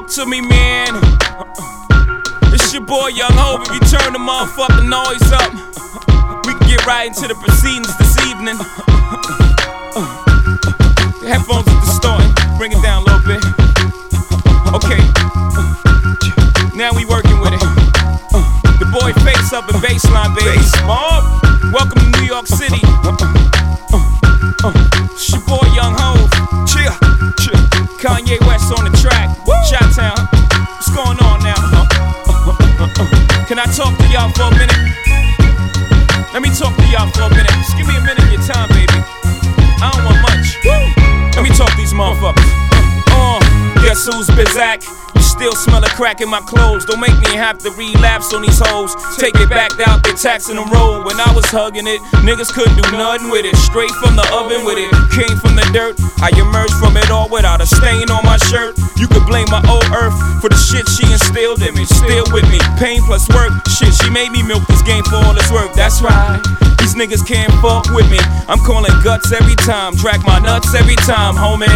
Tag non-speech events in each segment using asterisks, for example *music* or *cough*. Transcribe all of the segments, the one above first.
talk to me, man. It's your boy Young Hov. If you turn the motherfucking noise up, we can get right into the proceedings this evening. The headphones are distorting. Bring it down a little bit. Okay. Now we working with it. The boy face up in baseline, baby. Mob. Welcome to New York City. Talk to y'all for a minute? Let me talk to y'all for a minute. Just give me a minute of your time, baby. I don't want much. Let me talk to these motherfuckers. Uh, guess who's Bizak? You still smell a crack in my clothes. Don't make me have to relapse on these hoes. Take it back out, they taxing the road. When I was hugging it, niggas couldn't do nothing with it. Straight from the oven with it. Dirt. I emerged from it all without a stain on my shirt. You could blame my old earth for the shit she instilled in me. Still with me. Pain plus work. Shit, she made me milk this game for all its work. That's right. These niggas can't fuck with me. I'm calling guts every time. Track my nuts every time, homie.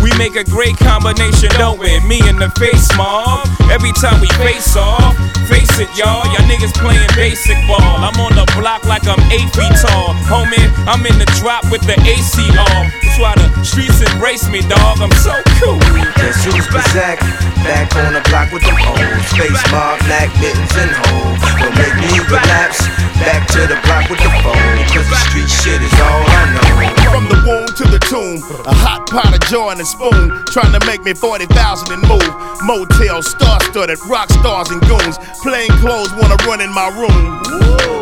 We make a great combination, don't we? Me and the face mob. Every time we face off, face it, y'all. Y'all niggas playing basic ball. I'm on the block like I'm eight feet tall. Homie, I'm in the drop with the AC. That's why the streets embrace me, dog. I'm so cool. Guess who's Bazak? Back on the block with them O's. Face mob, black mittens and hoes. Don't make me relapse. Back to the block with the. A hot pot of joy and a spoon, trying to make me 40,000 and move. Motel, star studded, rock stars and goons. Plain clothes wanna run in my room.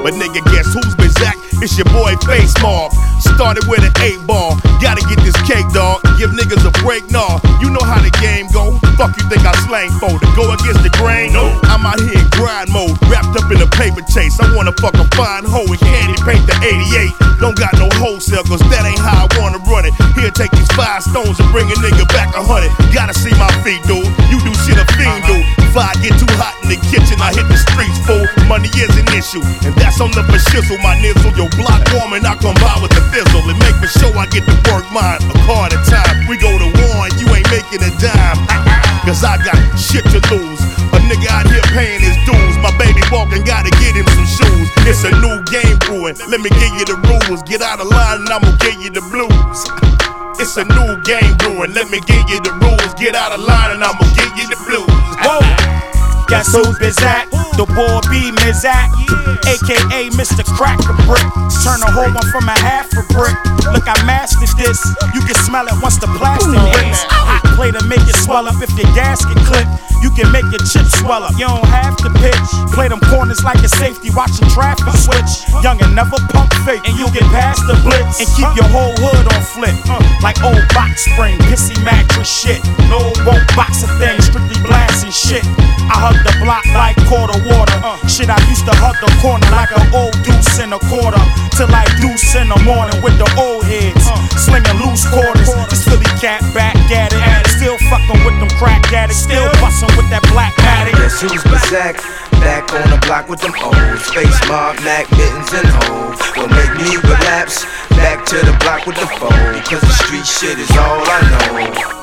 But nigga, guess who's Bizak? It's your boy Face Mob. Started with an eight ball. Gotta get this cake, dog. Give niggas a break, nah. You know how the game go. Fuck you think I slang for to go against the grain? No. I'm out here in grind mode, wrapped up in a paper chase. I wanna fuck a fine hoe and candy paint the 88. Don't got no wholesale, cause that ain't how I wanna run it. Here, take these five stones and bring a nigga back a hundred. Gotta see my feet, dude. You do shit a fiend do. If I get too hot in the kitchen, I hit the streets, fool. Money is an issue, and that's on the shizzle. My nizzle, your block warm, and I come by with the fizzle. And make for sure I get to work mine a car at a time. We go to war, and you ain't making a dime. *laughs* Cause I got shit to lose. A nigga out here paying walking, gotta get him some shoes. It's a new game brewing. Let me give you the rules. Get out of line, and I'ma give you the blues. *laughs* It's a new game brewing. Let me give you the rules. Get out of line, and I'ma give you the blues. Guess who's Bizak? The boy B Mizak, aka Mr. Crack a Brick. Turn a whole one from a half a brick. Look, I mastered this. You can smell it once the plastic hits. Hot play to make it swell up if your gasket clip. You can make your chips swell up. You don't have to pitch. Play them corners like a safety, watching traffic switch. Young and never pump fake, and you get past the blitz and keep your whole hood on flip. Like old box spring, pissy mattress shit. No won't box a thing, strictly blasting shit. I hug the block like quarter water. Shit, I used to hug the corner like an old deuce in a quarter. Till I deuce in the morning with the old heads. Slinging loose quarters. This Philly cat back at it. Still fucking with them crack addicts. Still busting with that black addict. Guess who's Bazak? Back on the block with them O's. Face mob, Mac mittens and hoes. Don't make me relapse. Back to the block with the phone. Cause the street shit is all I know.